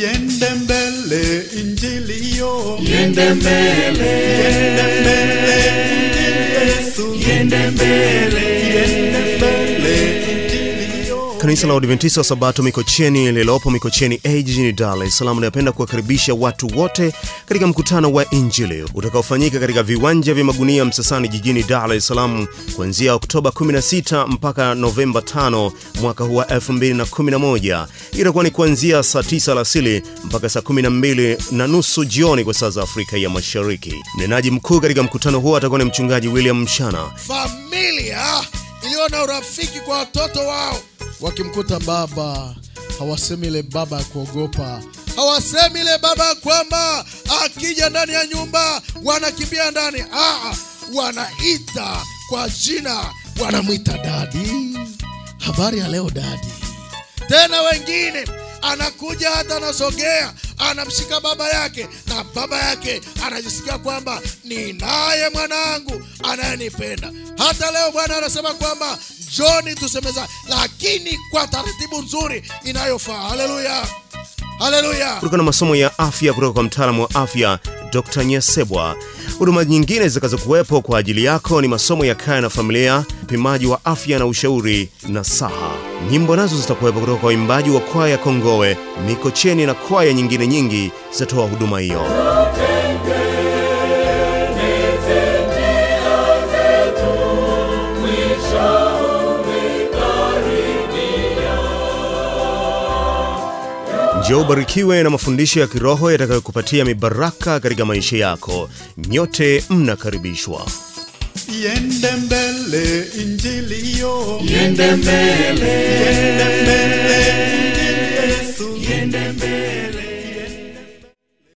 iende mbele injili yo Iende mbele, iende mbele injili Yesu iende mbele, Kanisa la Waadventista wa Sabato Mikocheni lililopo Mikocheni A jijini Dar es Salaam linapenda kuwakaribisha watu wote katika mkutano wa Injili utakaofanyika katika viwanja vya Magunia Msasani jijini Dar es Salaam kuanzia Oktoba 16 mpaka Novemba 5 mwaka huu wa 2011. Itakuwa ni kuanzia saa 9 alasili mpaka saa 12 na nusu jioni kwa saa za Afrika ya Mashariki. Mnenaji mkuu katika mkutano huo atakuwa ni mchungaji William Mshana. familia iliyo na urafiki kwa watoto wao wakimkuta baba hawasemi ile baba ya kuogopa. Hawasemi ile baba kwamba akija ndani ya nyumba wanakimbia ndani. Ah, wanaita kwa jina wanamwita dadi. Habari ya leo dadi. Tena wengine anakuja hata anasogea anamshika baba yake na baba yake anajisikia kwamba ni naye mwanangu anayenipenda hata leo bwana anasema kwamba njoni tusemeza lakini kwa taratibu nzuri inayofaa haleluya haleluya Kutokana na masomo ya afya kutoka kwa mtaalamu wa afya Dr. Nyesebwa. Huduma nyingine zitakazokuwepo kwa ajili yako ni masomo ya kaya na familia, upimaji wa afya na ushauri na saha. Nyimbo nazo zitakuwepo kutoka kwa waimbaji wa kwaya Kongowe, Mikocheni na kwaya nyingine nyingi zitatoa huduma hiyo. Njoo ubarikiwe na mafundisho ya kiroho yatakayokupatia mibaraka katika maisha yako. Nyote mnakaribishwa. iende mbele injili yo iende mbele, iende mbele injili iende mbele.